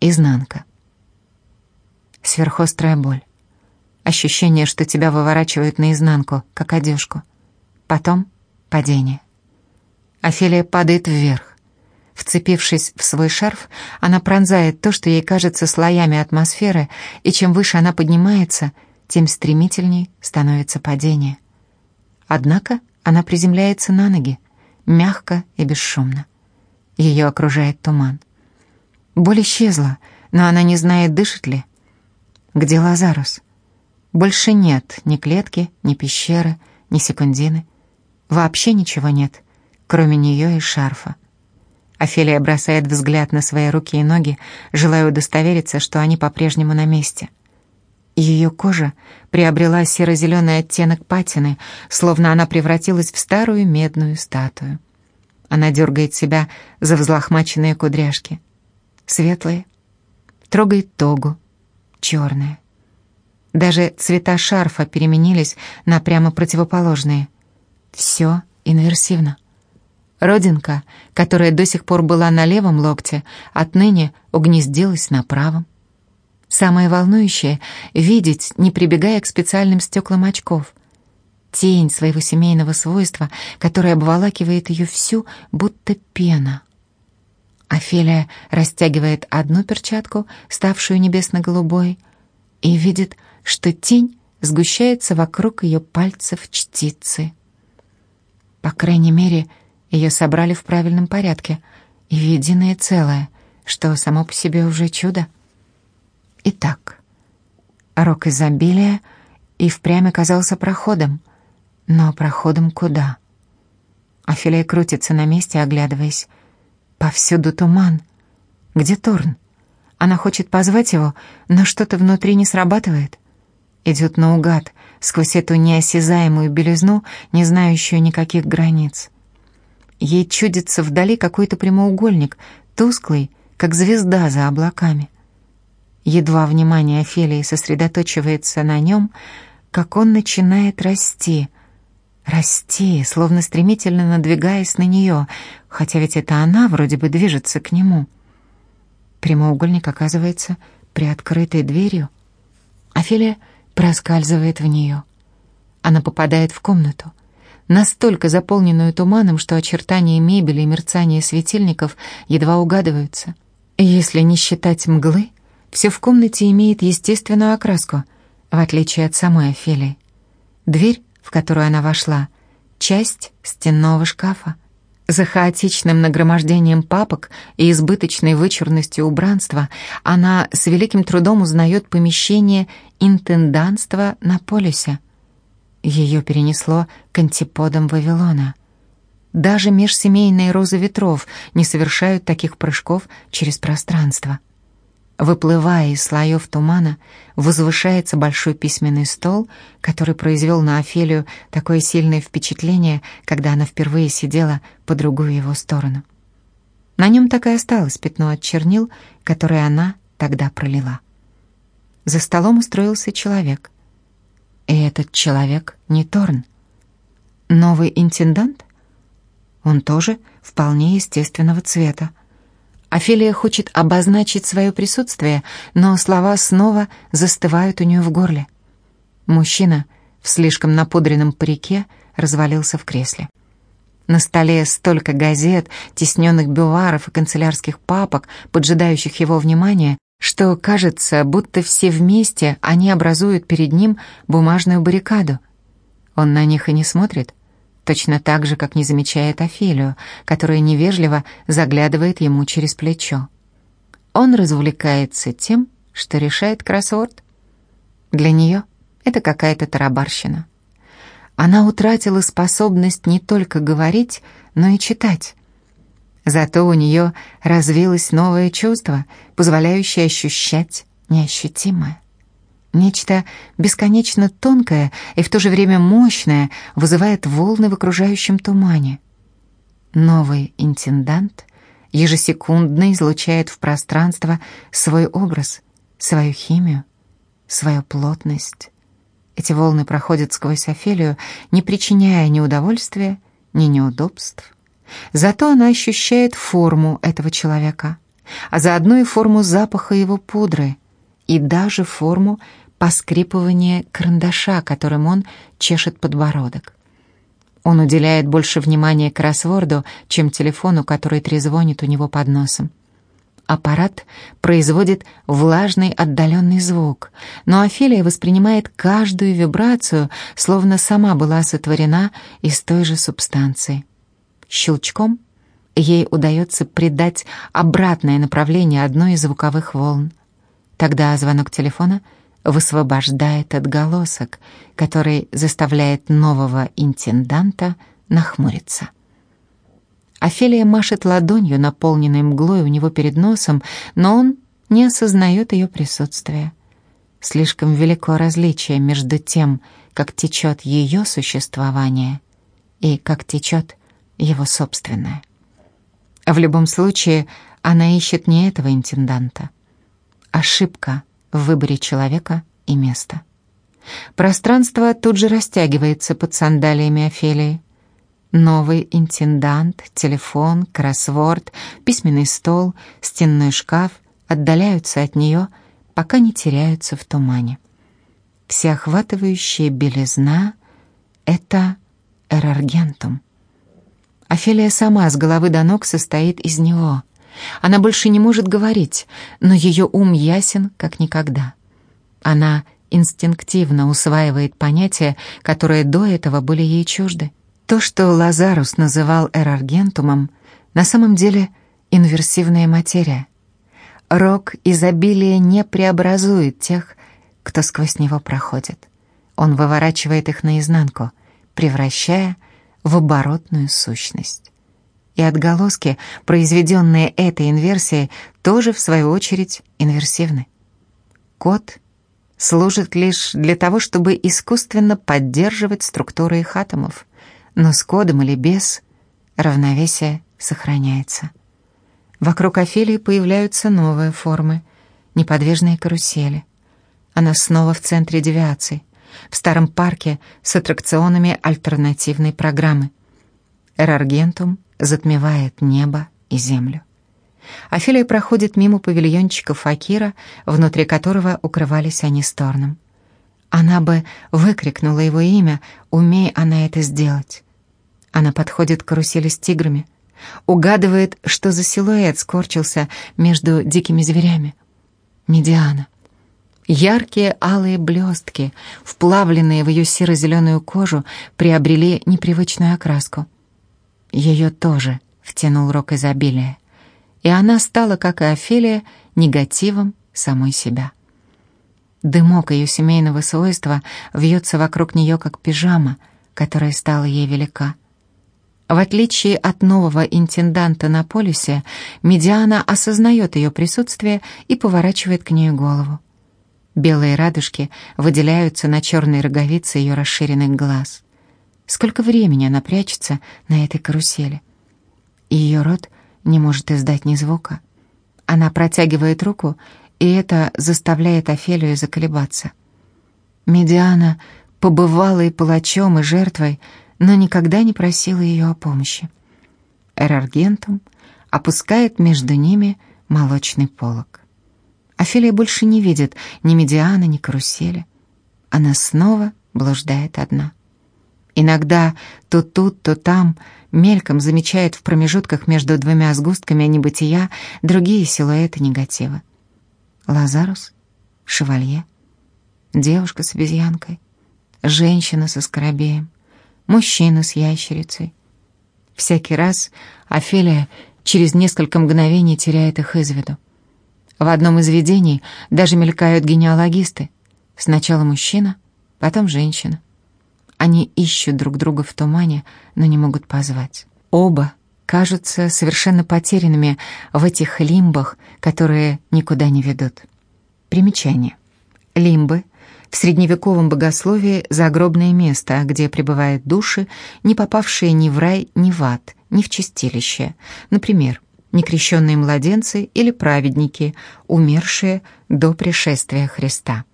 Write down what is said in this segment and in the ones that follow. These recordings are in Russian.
Изнанка. Сверхострая боль. Ощущение, что тебя выворачивают наизнанку, как одежку. Потом падение. Офелия падает вверх. Вцепившись в свой шарф, она пронзает то, что ей кажется слоями атмосферы, и чем выше она поднимается, тем стремительней становится падение. Однако она приземляется на ноги, мягко и бесшумно. Ее окружает туман. Боль исчезла, но она не знает, дышит ли. Где Лазарус? Больше нет ни клетки, ни пещеры, ни секундины. Вообще ничего нет, кроме нее и шарфа. Офелия бросает взгляд на свои руки и ноги, желая удостовериться, что они по-прежнему на месте. Ее кожа приобрела серо-зеленый оттенок патины, словно она превратилась в старую медную статую. Она дергает себя за взлохмаченные кудряшки. Светлые. Трогает тогу. Черные. Даже цвета шарфа переменились на прямо противоположные. Все инверсивно. Родинка, которая до сих пор была на левом локте, отныне угнездилась на правом. Самое волнующее — видеть, не прибегая к специальным стеклам очков. Тень своего семейного свойства, которое обволакивает ее всю, будто пена. Офелия растягивает одну перчатку, ставшую небесно-голубой, и видит, что тень сгущается вокруг ее пальцев чтицы. По крайней мере, ее собрали в правильном порядке и в единое целое, что само по себе уже чудо. Итак, рок изобилия и впрямь оказался проходом. Но проходом куда? Афилия крутится на месте, оглядываясь. Повсюду туман. Где Торн? Она хочет позвать его, но что-то внутри не срабатывает. Идет наугад, сквозь эту неосязаемую белизну, не знающую никаких границ. Ей чудится вдали какой-то прямоугольник, тусклый, как звезда за облаками. Едва внимание Офелии сосредоточивается на нем, как он начинает расти. Расти, словно стремительно надвигаясь на нее, хотя ведь это она вроде бы движется к нему. Прямоугольник оказывается приоткрытой дверью. Офелия проскальзывает в нее. Она попадает в комнату, настолько заполненную туманом, что очертания мебели и мерцание светильников едва угадываются. Если не считать мглы, все в комнате имеет естественную окраску, в отличие от самой Офелии. Дверь, в которую она вошла, часть стенного шкафа. За хаотичным нагромождением папок и избыточной вычурностью убранства она с великим трудом узнает помещение интенданства на полюсе. Ее перенесло к антиподам Вавилона. Даже межсемейные розы ветров не совершают таких прыжков через пространство. Выплывая из слоев тумана, возвышается большой письменный стол, который произвел на Офелию такое сильное впечатление, когда она впервые сидела по другую его сторону. На нем так и осталось пятно от чернил, которое она тогда пролила. За столом устроился человек. И этот человек не Торн. Новый интендант? Он тоже вполне естественного цвета, Офелия хочет обозначить свое присутствие, но слова снова застывают у нее в горле. Мужчина в слишком напудренном парике развалился в кресле. На столе столько газет, тесненных бюваров и канцелярских папок, поджидающих его внимания, что кажется, будто все вместе они образуют перед ним бумажную баррикаду. Он на них и не смотрит, точно так же, как не замечает Офелию, которая невежливо заглядывает ему через плечо. Он развлекается тем, что решает кроссворд. Для нее это какая-то тарабарщина. Она утратила способность не только говорить, но и читать. Зато у нее развилось новое чувство, позволяющее ощущать неощутимое. Нечто бесконечно тонкое и в то же время мощное вызывает волны в окружающем тумане. Новый интендант ежесекундно излучает в пространство свой образ, свою химию, свою плотность. Эти волны проходят сквозь Офелию, не причиняя ни удовольствия, ни неудобств. Зато она ощущает форму этого человека, а заодно и форму запаха его пудры, и даже форму поскрипывания карандаша, которым он чешет подбородок. Он уделяет больше внимания кроссворду, чем телефону, который трезвонит у него под носом. Аппарат производит влажный отдаленный звук, но Офелия воспринимает каждую вибрацию, словно сама была сотворена из той же субстанции. Щелчком ей удается придать обратное направление одной из звуковых волн. Тогда звонок телефона высвобождает отголосок, который заставляет нового интенданта нахмуриться. Офелия машет ладонью, наполненной мглой у него перед носом, но он не осознает ее присутствия. Слишком велико различие между тем, как течет ее существование, и как течет его собственное. В любом случае, она ищет не этого интенданта. Ошибка в выборе человека и места. Пространство тут же растягивается под сандалиями Офелии. Новый интендант, телефон, кроссворд, письменный стол, стенной шкаф отдаляются от нее, пока не теряются в тумане. Всеохватывающая белизна — это эраргентум. Офелия сама с головы до ног состоит из него. Она больше не может говорить, но ее ум ясен, как никогда. Она инстинктивно усваивает понятия, которые до этого были ей чужды. То, что Лазарус называл эраргентумом, на самом деле инверсивная материя. Рок изобилия не преобразует тех, кто сквозь него проходит. Он выворачивает их наизнанку, превращая в оборотную сущность. И отголоски, произведенные этой инверсией, тоже, в свою очередь, инверсивны. Код служит лишь для того, чтобы искусственно поддерживать структуры их атомов — но с кодом или без равновесие сохраняется. Вокруг Офелии появляются новые формы, неподвижные карусели. Она снова в центре девиаций, в старом парке с аттракционами альтернативной программы. Эраргентум затмевает небо и землю. Офелия проходит мимо павильончика Факира, внутри которого укрывались они с Торном. Она бы выкрикнула его имя, умея она это сделать. Она подходит к карусели с тиграми, угадывает, что за силуэт скорчился между дикими зверями. Медиана. Яркие алые блестки, вплавленные в ее серо-зеленую кожу, приобрели непривычную окраску. Ее тоже втянул рок изобилия, и она стала, как и Офелия, негативом самой себя. Дымок ее семейного свойства вьется вокруг нее, как пижама, которая стала ей велика — в отличие от нового интенданта на полюсе, Медиана осознает ее присутствие и поворачивает к ней голову. Белые радужки выделяются на черной роговице ее расширенных глаз. Сколько времени она прячется на этой карусели? И ее рот не может издать ни звука. Она протягивает руку, и это заставляет Офелию заколебаться. Медиана побывала и палачом, и жертвой, но никогда не просила ее о помощи. Эраргентум опускает между ними молочный полог. Офелия больше не видит ни медиана, ни карусели. Она снова блуждает одна. Иногда то тут, то там мельком замечает в промежутках между двумя сгустками небытия другие силуэты негатива. Лазарус, шевалье, девушка с обезьянкой, женщина со скоробеем, мужчина с ящерицей. Всякий раз Офелия через несколько мгновений теряет их из виду. В одном из видений даже мелькают генеалогисты. Сначала мужчина, потом женщина. Они ищут друг друга в тумане, но не могут позвать. Оба кажутся совершенно потерянными в этих лимбах, которые никуда не ведут. Примечание. Лимбы — в средневековом богословии загробное место, где пребывают души, не попавшие ни в рай, ни в ад, ни в чистилище. Например, некрещенные младенцы или праведники, умершие до пришествия Христа.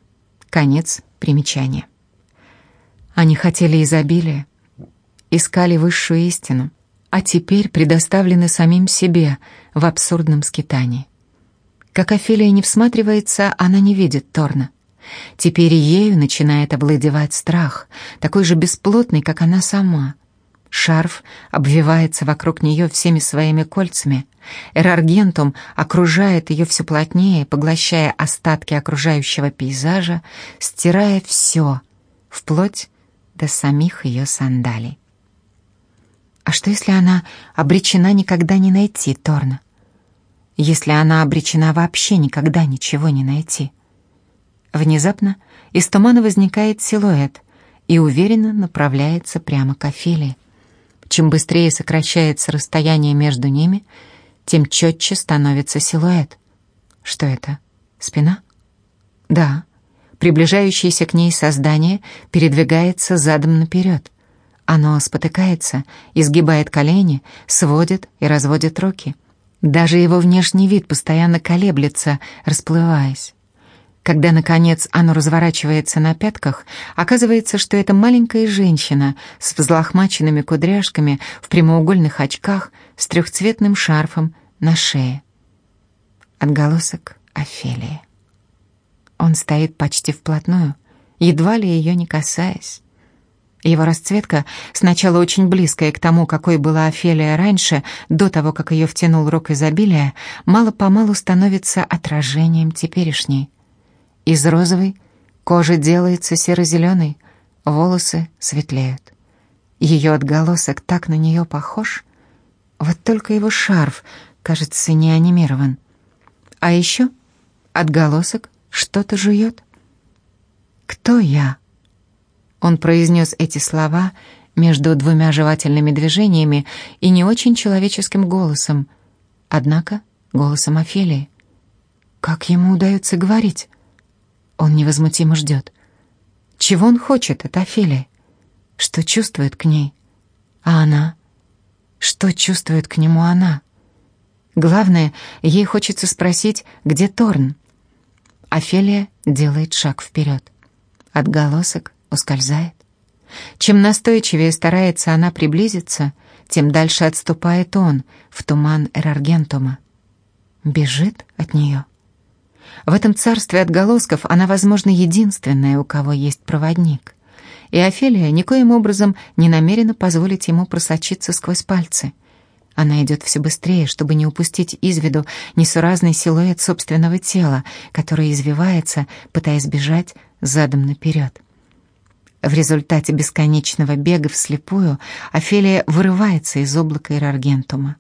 Конец примечания. Они хотели изобилия, искали высшую истину, а теперь предоставлены самим себе в абсурдном скитании. Как Офелия не всматривается, она не видит Торна. Теперь ею начинает овладевать страх, такой же бесплотный, как она сама. Шарф обвивается вокруг нее всеми своими кольцами. Эраргентум окружает ее все плотнее, поглощая остатки окружающего пейзажа, стирая все, вплоть до самих ее сандалий. А что, если она обречена никогда не найти Торна? Если она обречена вообще никогда ничего не найти? Внезапно из тумана возникает силуэт и уверенно направляется прямо к Офелии. Чем быстрее сокращается расстояние между ними, тем четче становится силуэт. Что это? Спина? Да. Приближающееся к ней создание передвигается задом наперед. Оно спотыкается, изгибает колени, сводит и разводит руки. Даже его внешний вид постоянно колеблется, расплываясь. Когда, наконец, оно разворачивается на пятках, оказывается, что это маленькая женщина с взлохмаченными кудряшками в прямоугольных очках с трехцветным шарфом на шее. Отголосок Офелии. Он стоит почти вплотную, едва ли ее не касаясь. Его расцветка, сначала очень близкая к тому, какой была Офелия раньше, до того, как ее втянул рок изобилия, мало-помалу становится отражением теперешней. Из розовой кожа делается серо-зеленой, волосы светлеют. Ее отголосок так на нее похож, вот только его шарф, кажется, не анимирован. А еще отголосок что-то жует. «Кто я?» Он произнес эти слова между двумя жевательными движениями и не очень человеческим голосом, однако голосом Офелии. Как ему удается говорить? Он невозмутимо ждет. Чего он хочет от Офелии? Что чувствует к ней? А она? Что чувствует к нему она? Главное, ей хочется спросить, где Торн. Офелия делает шаг вперед. Отголосок ускользает. Чем настойчивее старается она приблизиться, тем дальше отступает он в туман Эраргентума. Бежит от нее. В этом царстве отголосков она, возможно, единственная, у кого есть проводник. И Офелия никоим образом не намерена позволить ему просочиться сквозь пальцы. Она идет все быстрее, чтобы не упустить из виду несуразный силуэт собственного тела, которое извивается, пытаясь бежать задом наперед. В результате бесконечного бега вслепую Офелия вырывается из облака Ираргентума.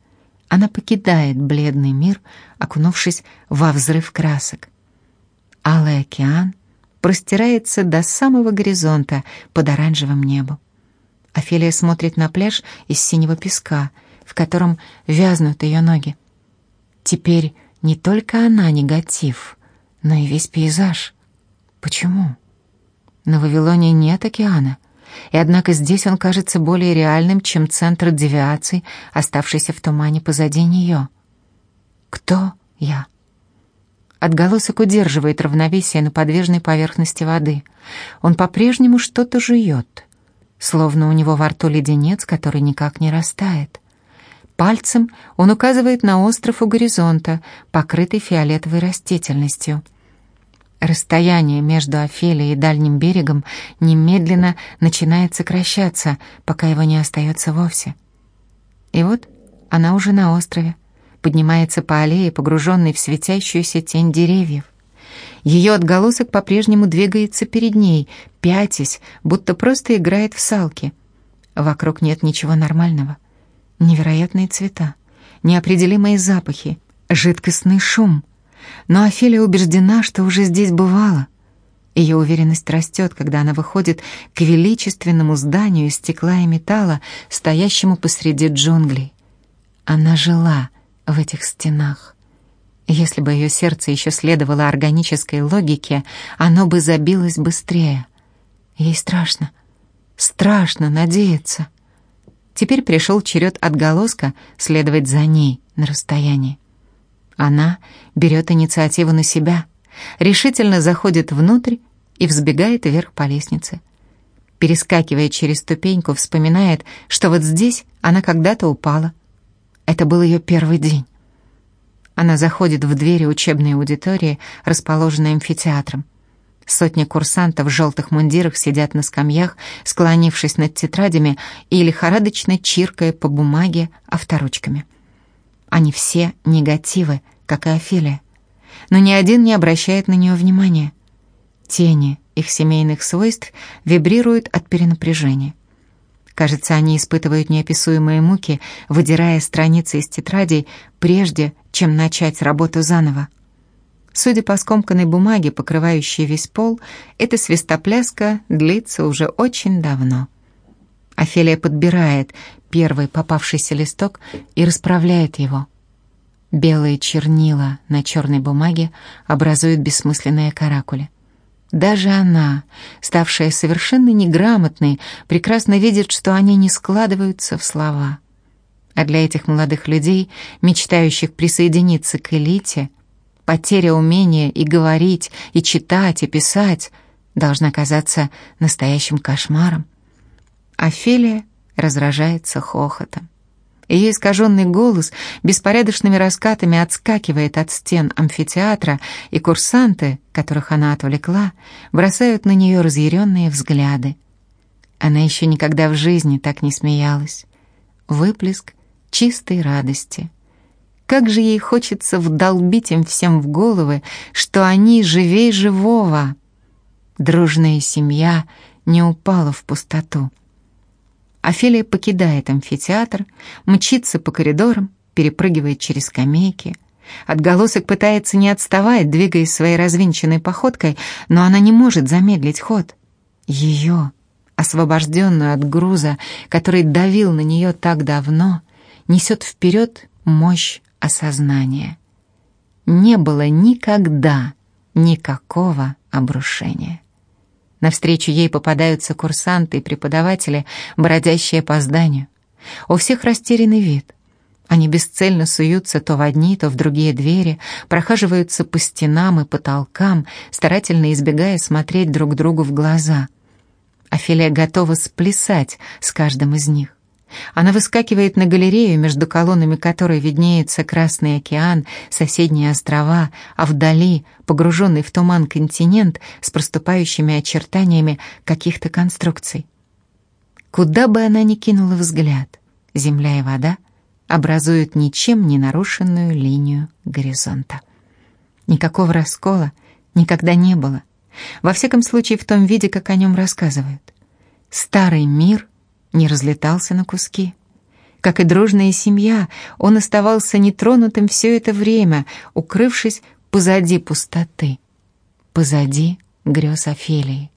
Она покидает бледный мир, окунувшись во взрыв красок. Алый океан простирается до самого горизонта под оранжевым небом. Офелия смотрит на пляж из синего песка, в котором вязнут ее ноги. Теперь не только она негатив, но и весь пейзаж. Почему? На Вавилоне нет океана, и однако здесь он кажется более реальным, чем центр девиаций, оставшийся в тумане позади нее. Кто я? Отголосок удерживает равновесие на подвижной поверхности воды. Он по-прежнему что-то жует, словно у него во рту леденец, который никак не растает. Пальцем он указывает на остров у горизонта, покрытый фиолетовой растительностью — Расстояние между Офелией и дальним берегом немедленно начинает сокращаться, пока его не остается вовсе. И вот она уже на острове, поднимается по аллее, погруженной в светящуюся тень деревьев. Ее отголосок по-прежнему двигается перед ней, пятясь, будто просто играет в салки. Вокруг нет ничего нормального. Невероятные цвета, неопределимые запахи, жидкостный шум — но Офелия убеждена, что уже здесь бывала. Ее уверенность растет, когда она выходит к величественному зданию из стекла и металла, стоящему посреди джунглей. Она жила в этих стенах. Если бы ее сердце еще следовало органической логике, оно бы забилось быстрее. Ей страшно, страшно надеяться. Теперь пришел черед отголоска следовать за ней на расстоянии. Она берет инициативу на себя, решительно заходит внутрь и взбегает вверх по лестнице. Перескакивая через ступеньку, вспоминает, что вот здесь она когда-то упала. Это был ее первый день. Она заходит в двери учебной аудитории, расположенной амфитеатром. Сотни курсантов в желтых мундирах сидят на скамьях, склонившись над тетрадями и лихорадочно чиркая по бумаге авторучками. Они все негативы, как и Офелия. Но ни один не обращает на нее внимания. Тени их семейных свойств вибрируют от перенапряжения. Кажется, они испытывают неописуемые муки, выдирая страницы из тетрадей, прежде чем начать работу заново. Судя по скомканной бумаге, покрывающей весь пол, эта свистопляска длится уже очень давно. Офелия подбирает первый попавшийся листок и расправляет его. Белые чернила на черной бумаге образуют бессмысленные каракули. Даже она, ставшая совершенно неграмотной, прекрасно видит, что они не складываются в слова. А для этих молодых людей, мечтающих присоединиться к элите, потеря умения и говорить, и читать, и писать должна казаться настоящим кошмаром. Офелия разражается хохотом. Ее искаженный голос беспорядочными раскатами отскакивает от стен амфитеатра, и курсанты, которых она отвлекла, бросают на нее разъяренные взгляды. Она еще никогда в жизни так не смеялась. Выплеск чистой радости. Как же ей хочется вдолбить им всем в головы, что они живей живого. Дружная семья не упала в пустоту. Офелия покидает амфитеатр, мчится по коридорам, перепрыгивает через скамейки. Отголосок пытается не отставать, двигаясь своей развинченной походкой, но она не может замедлить ход. Ее, освобожденную от груза, который давил на нее так давно, несет вперед мощь осознания. Не было никогда никакого обрушения. Навстречу ей попадаются курсанты и преподаватели, бродящие по зданию. У всех растерянный вид. Они бесцельно суются то в одни, то в другие двери, прохаживаются по стенам и потолкам, старательно избегая смотреть друг другу в глаза. Офелия готова сплясать с каждым из них. Она выскакивает на галерею, между колоннами которой виднеется Красный океан, соседние острова, а вдали погруженный в туман континент с проступающими очертаниями каких-то конструкций. Куда бы она ни кинула взгляд, земля и вода образуют ничем не нарушенную линию горизонта. Никакого раскола никогда не было, во всяком случае в том виде, как о нем рассказывают. Старый мир — не разлетался на куски. Как и дружная семья, он оставался нетронутым все это время, укрывшись позади пустоты, позади грез Офелии,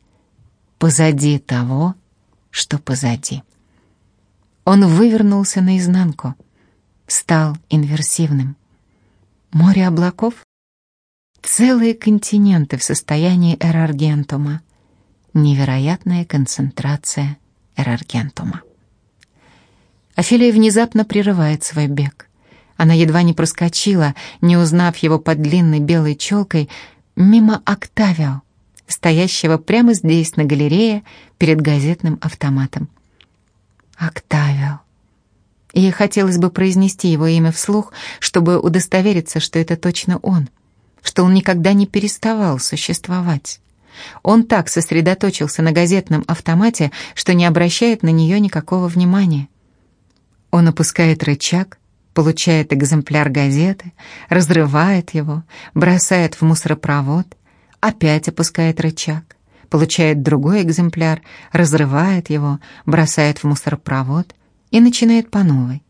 позади того, что позади. Он вывернулся наизнанку, стал инверсивным. Море облаков? Целые континенты в состоянии эраргентума. Невероятная концентрация эраргентума. Офелия внезапно прерывает свой бег. Она едва не проскочила, не узнав его под длинной белой челкой, мимо Октавио, стоящего прямо здесь, на галерее, перед газетным автоматом. Октавио. Ей хотелось бы произнести его имя вслух, чтобы удостовериться, что это точно он, что он никогда не переставал существовать. Он так сосредоточился на газетном автомате, что не обращает на нее никакого внимания. Он опускает рычаг, получает экземпляр газеты, разрывает его, бросает в мусоропровод, опять опускает рычаг, получает другой экземпляр, разрывает его, бросает в мусоропровод и начинает по новой.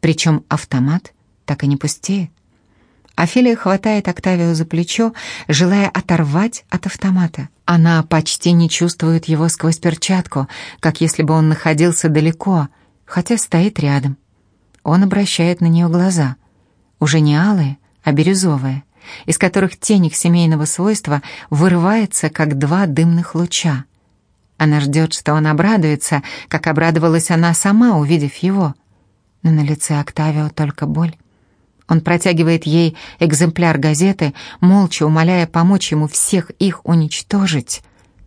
Причем автомат так и не пустеет. Офелия хватает Октавио за плечо, желая оторвать от автомата. Она почти не чувствует его сквозь перчатку, как если бы он находился далеко, хотя стоит рядом. Он обращает на нее глаза. Уже не алые, а бирюзовые, из которых тень их семейного свойства вырывается, как два дымных луча. Она ждет, что он обрадуется, как обрадовалась она сама, увидев его. Но на лице Октавио только боль. Он протягивает ей экземпляр газеты, молча умоляя помочь ему всех их уничтожить.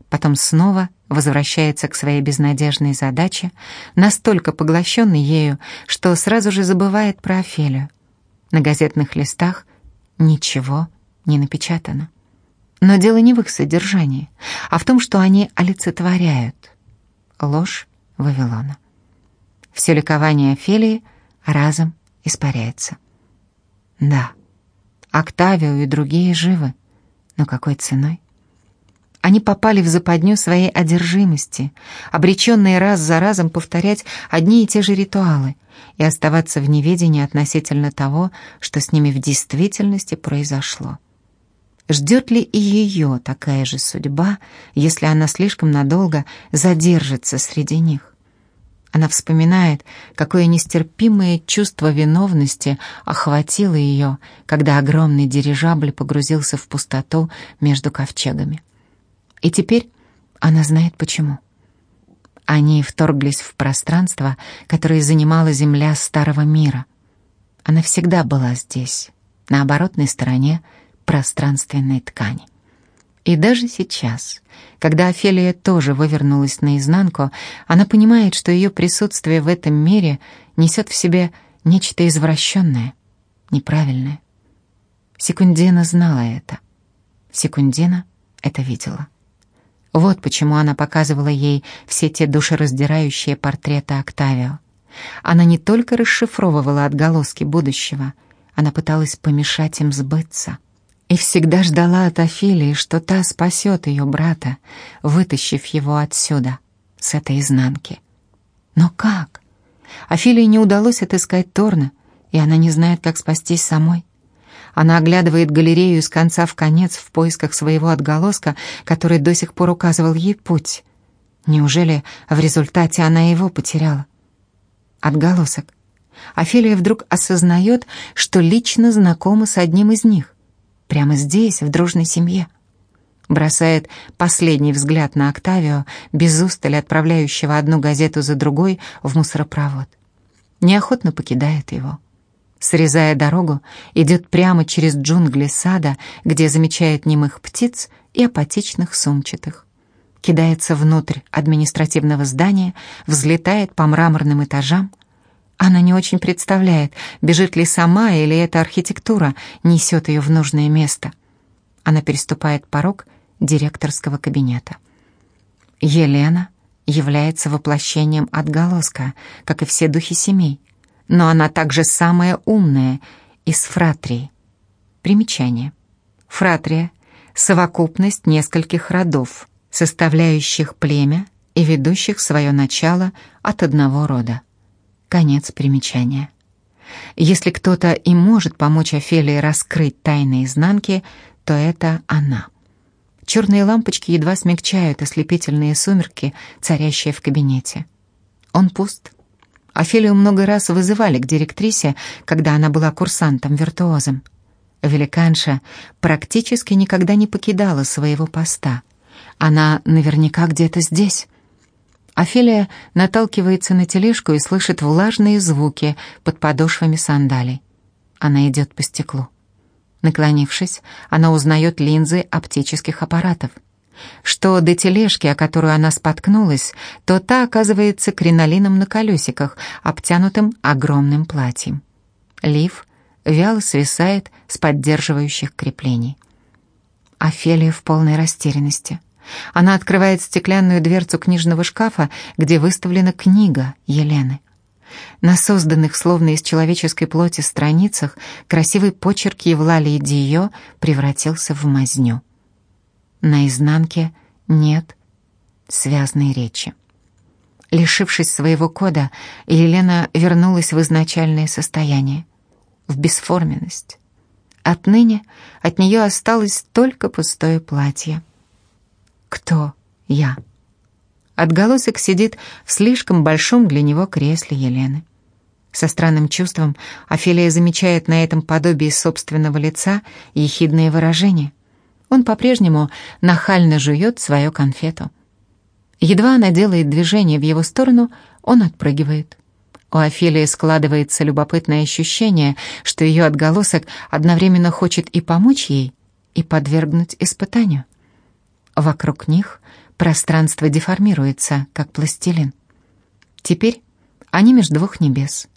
Потом снова возвращается к своей безнадежной задаче, настолько поглощенный ею, что сразу же забывает про Офелию. На газетных листах ничего не напечатано. Но дело не в их содержании, а в том, что они олицетворяют ложь Вавилона. Все ликование Офелии разом испаряется. Да, Октавио и другие живы, но какой ценой? Они попали в западню своей одержимости, обреченные раз за разом повторять одни и те же ритуалы и оставаться в неведении относительно того, что с ними в действительности произошло. Ждет ли и ее такая же судьба, если она слишком надолго задержится среди них? Она вспоминает, какое нестерпимое чувство виновности охватило ее, когда огромный дирижабль погрузился в пустоту между ковчегами. И теперь она знает почему. Они вторглись в пространство, которое занимала земля старого мира. Она всегда была здесь, на оборотной стороне пространственной ткани. И даже сейчас, когда Офелия тоже вывернулась наизнанку, она понимает, что ее присутствие в этом мире несет в себе нечто извращенное, неправильное. Секундина знала это. Секундина это видела. Вот почему она показывала ей все те душераздирающие портреты Октавио. Она не только расшифровывала отголоски будущего, она пыталась помешать им сбыться — и всегда ждала от Офелии, что та спасет ее брата, вытащив его отсюда, с этой изнанки. Но как? Офелии не удалось отыскать Торна, и она не знает, как спастись самой. Она оглядывает галерею с конца в конец в поисках своего отголоска, который до сих пор указывал ей путь. Неужели в результате она его потеряла? Отголосок. Офелия вдруг осознает, что лично знакома с одним из них. Прямо здесь, в дружной семье. Бросает последний взгляд на Октавио, без устали отправляющего одну газету за другой в мусоропровод. Неохотно покидает его. Срезая дорогу, идет прямо через джунгли сада, где замечает немых птиц и апатичных сумчатых. Кидается внутрь административного здания, взлетает по мраморным этажам — она не очень представляет, бежит ли сама или эта архитектура несет ее в нужное место. Она переступает порог директорского кабинета. Елена является воплощением отголоска, как и все духи семей, но она также самая умная из фратрии. Примечание. Фратрия — совокупность нескольких родов, составляющих племя и ведущих свое начало от одного рода. Конец примечания. Если кто-то и может помочь Офелии раскрыть тайны изнанки, то это она. Черные лампочки едва смягчают ослепительные сумерки, царящие в кабинете. Он пуст. Офелию много раз вызывали к директрисе, когда она была курсантом-виртуозом. Великанша практически никогда не покидала своего поста. Она наверняка где-то здесь. Офелия наталкивается на тележку и слышит влажные звуки под подошвами сандалий. Она идет по стеклу. Наклонившись, она узнает линзы оптических аппаратов. Что до тележки, о которую она споткнулась, то та оказывается кринолином на колесиках, обтянутым огромным платьем. Лиф вяло свисает с поддерживающих креплений. Офелия в полной растерянности. Она открывает стеклянную дверцу книжного шкафа, где выставлена книга Елены. На созданных, словно из человеческой плоти, страницах красивый почерк Евлалии Дио превратился в мазню. На изнанке нет связной речи. Лишившись своего кода, Елена вернулась в изначальное состояние, в бесформенность. Отныне от нее осталось только пустое платье кто я. Отголосок сидит в слишком большом для него кресле Елены. Со странным чувством Офелия замечает на этом подобии собственного лица ехидное выражение. Он по-прежнему нахально жует свою конфету. Едва она делает движение в его сторону, он отпрыгивает. У Офелии складывается любопытное ощущение, что ее отголосок одновременно хочет и помочь ей, и подвергнуть испытанию. Вокруг них пространство деформируется, как пластилин. Теперь они между двух небес.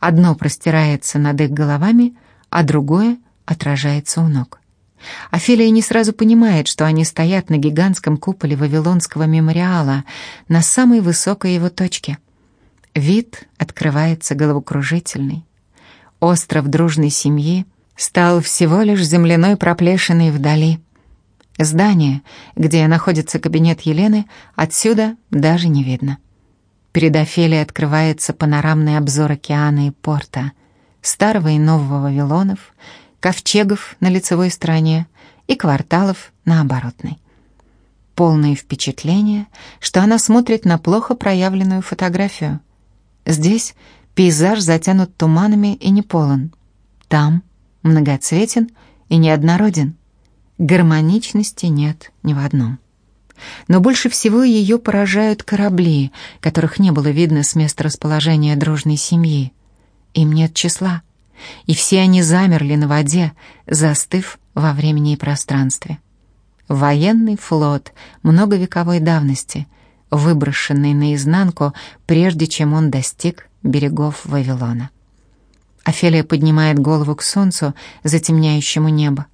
Одно простирается над их головами, а другое отражается у ног. Офелия не сразу понимает, что они стоят на гигантском куполе Вавилонского мемориала, на самой высокой его точке. Вид открывается головокружительный. Остров дружной семьи стал всего лишь земляной проплешиной вдали. Здание, где находится кабинет Елены, отсюда даже не видно. Перед Офелией открывается панорамный обзор океана и порта, старого и нового Вавилонов, ковчегов на лицевой стороне и кварталов на оборотной. Полное впечатление, что она смотрит на плохо проявленную фотографию. Здесь пейзаж затянут туманами и не полон. Там многоцветен и неоднороден. Гармоничности нет ни в одном. Но больше всего ее поражают корабли, которых не было видно с места расположения дружной семьи. Им нет числа, и все они замерли на воде, застыв во времени и пространстве. Военный флот многовековой давности, выброшенный наизнанку, прежде чем он достиг берегов Вавилона. Офелия поднимает голову к солнцу, затемняющему небо.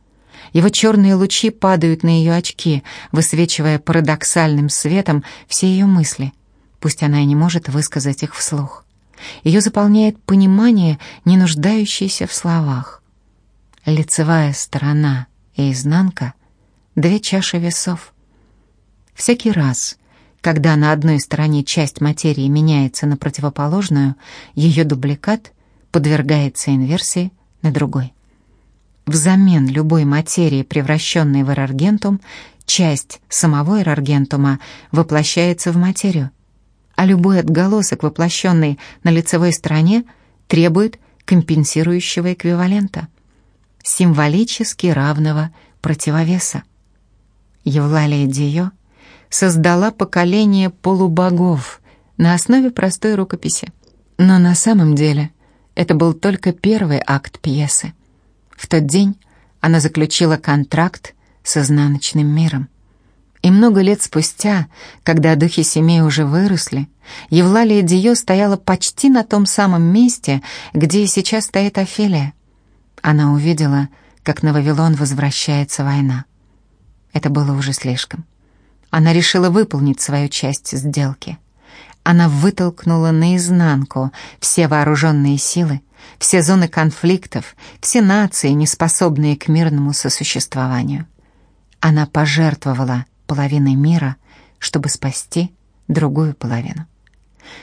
Его черные лучи падают на ее очки, высвечивая парадоксальным светом все ее мысли, пусть она и не может высказать их вслух. Ее заполняет понимание, не нуждающееся в словах. Лицевая сторона и изнанка — две чаши весов. Всякий раз, когда на одной стороне часть материи меняется на противоположную, ее дубликат подвергается инверсии на другой. Взамен любой материи, превращенной в эраргентум, часть самого эраргентума воплощается в материю, а любой отголосок, воплощенный на лицевой стороне, требует компенсирующего эквивалента, символически равного противовеса. Евлалия Дио создала поколение полубогов на основе простой рукописи. Но на самом деле это был только первый акт пьесы. В тот день она заключила контракт с изнаночным миром. И много лет спустя, когда духи семей уже выросли, Евлалия Дио стояла почти на том самом месте, где и сейчас стоит Офелия. Она увидела, как на Вавилон возвращается война. Это было уже слишком. Она решила выполнить свою часть сделки. Она вытолкнула наизнанку все вооруженные силы, все зоны конфликтов, все нации, неспособные к мирному сосуществованию. Она пожертвовала половиной мира, чтобы спасти другую половину.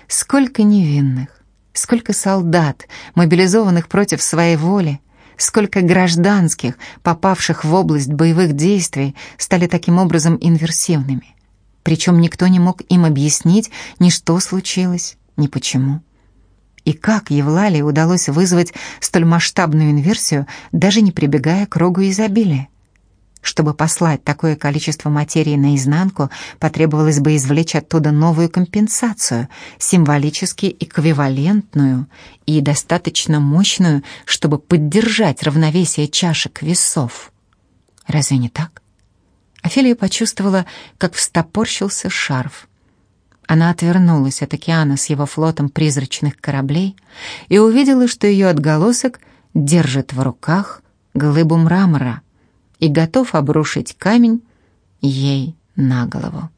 Сколько невинных, сколько солдат, мобилизованных против своей воли, сколько гражданских, попавших в область боевых действий, стали таким образом инверсивными. Причем никто не мог им объяснить ни что случилось, ни почему. И как Евлалии удалось вызвать столь масштабную инверсию, даже не прибегая к рогу изобилия? Чтобы послать такое количество материи наизнанку, потребовалось бы извлечь оттуда новую компенсацию, символически эквивалентную и достаточно мощную, чтобы поддержать равновесие чашек весов. Разве не так? Офелия почувствовала, как встопорщился шарф. Она отвернулась от океана с его флотом призрачных кораблей и увидела, что ее отголосок держит в руках глыбу мрамора и готов обрушить камень ей на голову.